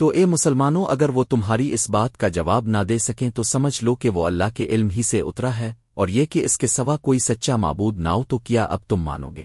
تو اے مسلمانوں، اگر وہ تمہاری اس بات کا جواب نہ دے سکیں تو سمجھ لو کہ وہ اللہ کے علم ہی سے اترا ہے، اور یہ کہ اس کے سوا کوئی سچا معبود نہ ہو تو کیا اب تم مانو گے؟